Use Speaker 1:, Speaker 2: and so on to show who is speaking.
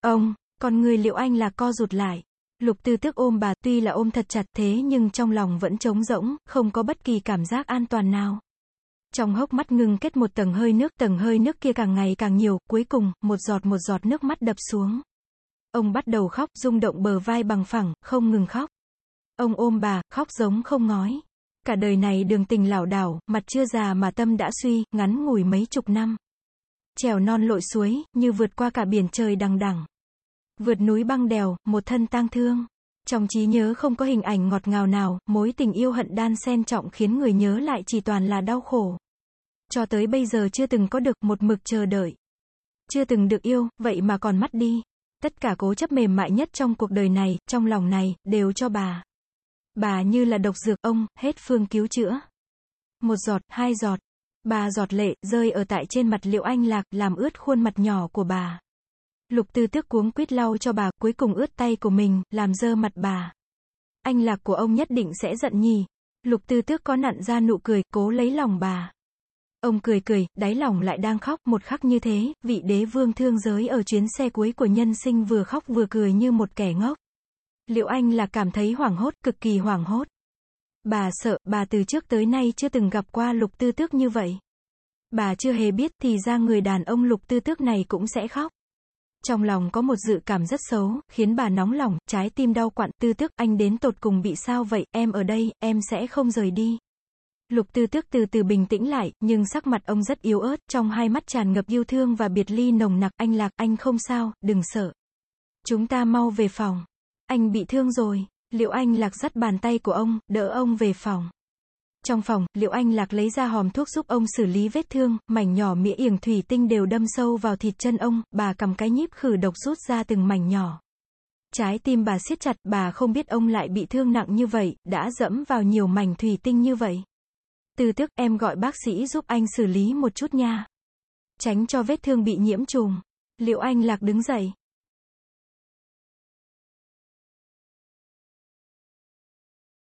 Speaker 1: Ông, còn người liệu anh là co rụt lại. Lục tư tước ôm bà, tuy là ôm thật chặt thế nhưng trong lòng vẫn trống rỗng, không có bất kỳ cảm giác an toàn nào. Trong hốc mắt ngưng kết một tầng hơi nước, tầng hơi nước kia càng ngày càng nhiều, cuối cùng, một giọt một giọt nước mắt đập xuống. Ông bắt đầu khóc, rung động bờ vai bằng phẳng, không ngừng khóc. Ông ôm bà, khóc giống không ngói. Cả đời này đường tình lảo đảo, mặt chưa già mà tâm đã suy, ngắn ngủi mấy chục năm. Trèo non lội suối, như vượt qua cả biển trời đằng đẳng. Vượt núi băng đèo, một thân tang thương. Trong trí nhớ không có hình ảnh ngọt ngào nào, mối tình yêu hận đan xen trọng khiến người nhớ lại chỉ toàn là đau khổ. Cho tới bây giờ chưa từng có được một mực chờ đợi. Chưa từng được yêu, vậy mà còn mất đi. Tất cả cố chấp mềm mại nhất trong cuộc đời này, trong lòng này, đều cho bà. Bà như là độc dược ông, hết phương cứu chữa. Một giọt, hai giọt. Bà giọt lệ, rơi ở tại trên mặt liệu anh lạc, làm ướt khuôn mặt nhỏ của bà. Lục tư tước cuống quýt lau cho bà, cuối cùng ướt tay của mình, làm dơ mặt bà. Anh lạc của ông nhất định sẽ giận nhì. Lục tư tước có nặn ra nụ cười, cố lấy lòng bà. Ông cười cười, đáy lòng lại đang khóc, một khắc như thế, vị đế vương thương giới ở chuyến xe cuối của nhân sinh vừa khóc vừa cười như một kẻ ngốc. Liệu anh là cảm thấy hoảng hốt, cực kỳ hoảng hốt. Bà sợ, bà từ trước tới nay chưa từng gặp qua lục tư tước như vậy. Bà chưa hề biết thì ra người đàn ông lục tư tước này cũng sẽ khóc. Trong lòng có một dự cảm rất xấu, khiến bà nóng lòng, trái tim đau quặn, tư tức anh đến tột cùng bị sao vậy, em ở đây, em sẽ không rời đi. Lục tư tước từ từ bình tĩnh lại, nhưng sắc mặt ông rất yếu ớt, trong hai mắt tràn ngập yêu thương và biệt ly nồng nặc, anh lạc, anh không sao, đừng sợ. Chúng ta mau về phòng. Anh bị thương rồi. Liệu anh lạc dắt bàn tay của ông, đỡ ông về phòng. Trong phòng, Liệu Anh Lạc lấy ra hòm thuốc giúp ông xử lý vết thương, mảnh nhỏ mĩa yểng thủy tinh đều đâm sâu vào thịt chân ông, bà cầm cái nhíp khử độc rút ra từng mảnh nhỏ. Trái tim bà siết chặt, bà không biết ông lại bị thương nặng như vậy, đã dẫm vào nhiều mảnh thủy tinh như vậy. Từ tức em gọi bác sĩ giúp anh xử lý một chút nha. Tránh cho vết thương bị nhiễm trùng. Liệu Anh Lạc đứng dậy.